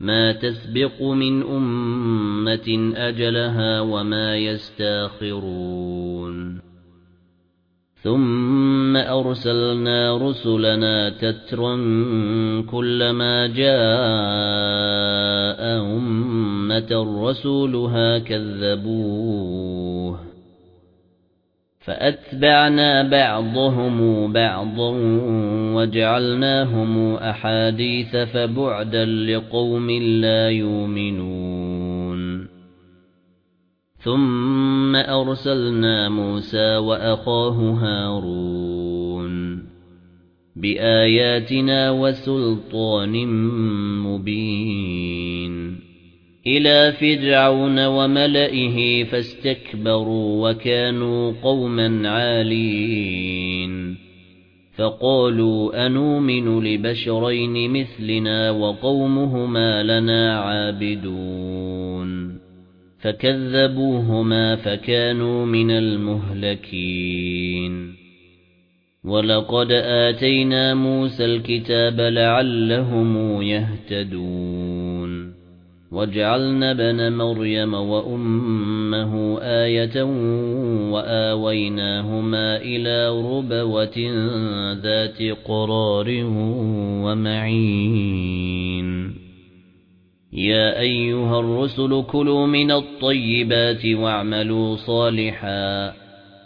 ما تسبق من أمة أجلها وما يستاخرون. ثم أرسلنا رسلنا تترا كلما جاء أمة رسولها كذبوه. فأتبعنا بعضهم بعضا وجعلناهم أحاديث فبعدا لقوم لا يؤمنون. ثم أرسلنا موسى وأخاه هارون بآياتنا وسلطان مبين. إلى فرعون وملئه فاستكبروا وكانوا قوما عالين. فقالوا أنؤمن لبشرين مثلنا وقومهما لنا عابدون. فكذبوهما فكانوا من المهلكين. ولقد آتينا موسى الكتاب لعلهم يهتدون. وَجَعَلْنَا ابْنَ مَرْيَمَ وَأُمَّهُ آيَةً وَآوَيْنَاهُمَا إِلَى رُبْوَةٍ ذَاتِ قَرَارٍ وَمَعِينٍ. يَا أَيُّهَا الرُّسُلُ كُلُوا مِنَ الطَّيِّبَاتِ وَاعْمَلُوا صَالِحًا.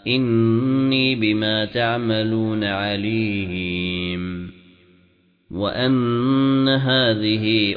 إِنِّي بِمَا تَعْمَلُونَ عَلِيمٌ. وَأَنَّ هَذِهِ